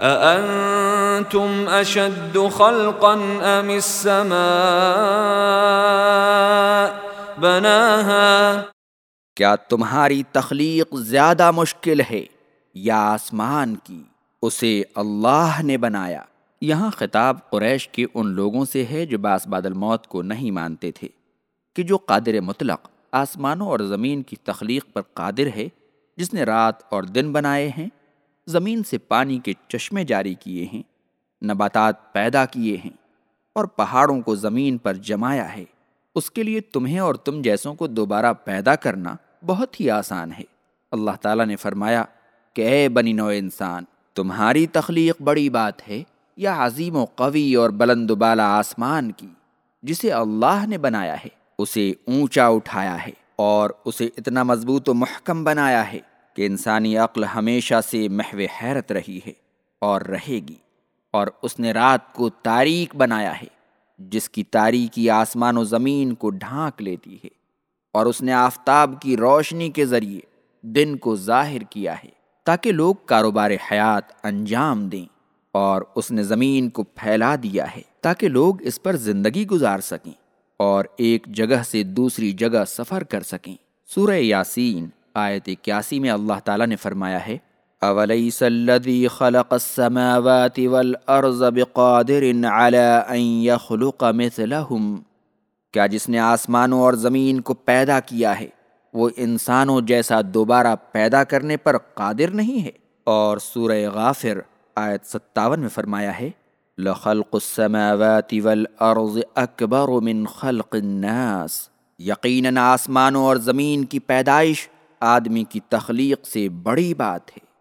أأنتم أشد خلقا أم السماء؟ بناها کیا تمہاری تخلیق زیادہ مشکل ہے یا آسمان کی؟ اسے اللہ نے بنایا۔ یہاں خطاب قریش کے ان لوگوں سے ہے جو باس بادل موت کو نہیں مانتے تھے، کہ جو قادر مطلق آسمانوں اور زمین کی تخلیق پر قادر ہے، جس نے رات اور دن بنائے ہیں۔ زمین سے پانی کے چشمے جاری کیے ہیں، نباتات پیدا کیے ہیں اور پہاڑوں کو زمین پر جمایا ہے۔ اس کے لیے تمہیں اور تم جیسوں کو دوبارہ پیدا کرنا بہت ہی آسان ہے۔ اللہ تعالیٰ نے فرمایا، کہ اے بنی نو انسان، تمہاری تخلیق بڑی بات ہے، یا عظیم و قوی اور بلند و بالا آسمان کی، جسے اللہ نے بنایا ہے، اسے اونچا اٹھایا ہے اور اسے اتنا مضبوط و محکم بنایا ہے۔ کہ انسانی عقل ہمیشہ سے محو حیرت رہی ہے اور رہے گی اور اس نے رات کو تاریک بنایا ہے، جس کی تاریکی آسمان و زمین کو ڈھانک لیتی ہے اور اس نے آفتاب کی روشنی کے ذریعے دن کو ظاہر کیا ہے تاکہ لوگ کاروبار حیات انجام دیں اور اس نے زمین کو پھیلا دیا ہے تاکہ لوگ اس پر زندگی گزار سکیں اور ایک جگہ سے دوسری جگہ سفر کر سکیں۔ سورہ یاسین آیت اکیاسی میں اللہ تعالیٰ نے فرمایا ہے اولیس الذی خلق السماوات والارض بقادر على ان يخلق مثلهم کیا جس نے آسمانوں اور زمین کو پیدا کیا ہے، وہ انسانوں جیسا دوبارہ پیدا کرنے پر قادر نہیں ہے؟ اور سورہ غافر آیت ستاون میں فرمایا ہے، لخلق السماوات والارض اکبر من خلق الناس۔ یقیناً آسمانوں اور زمین کی پیدائش آدمی کی تخلیق سے بڑی بات ہے۔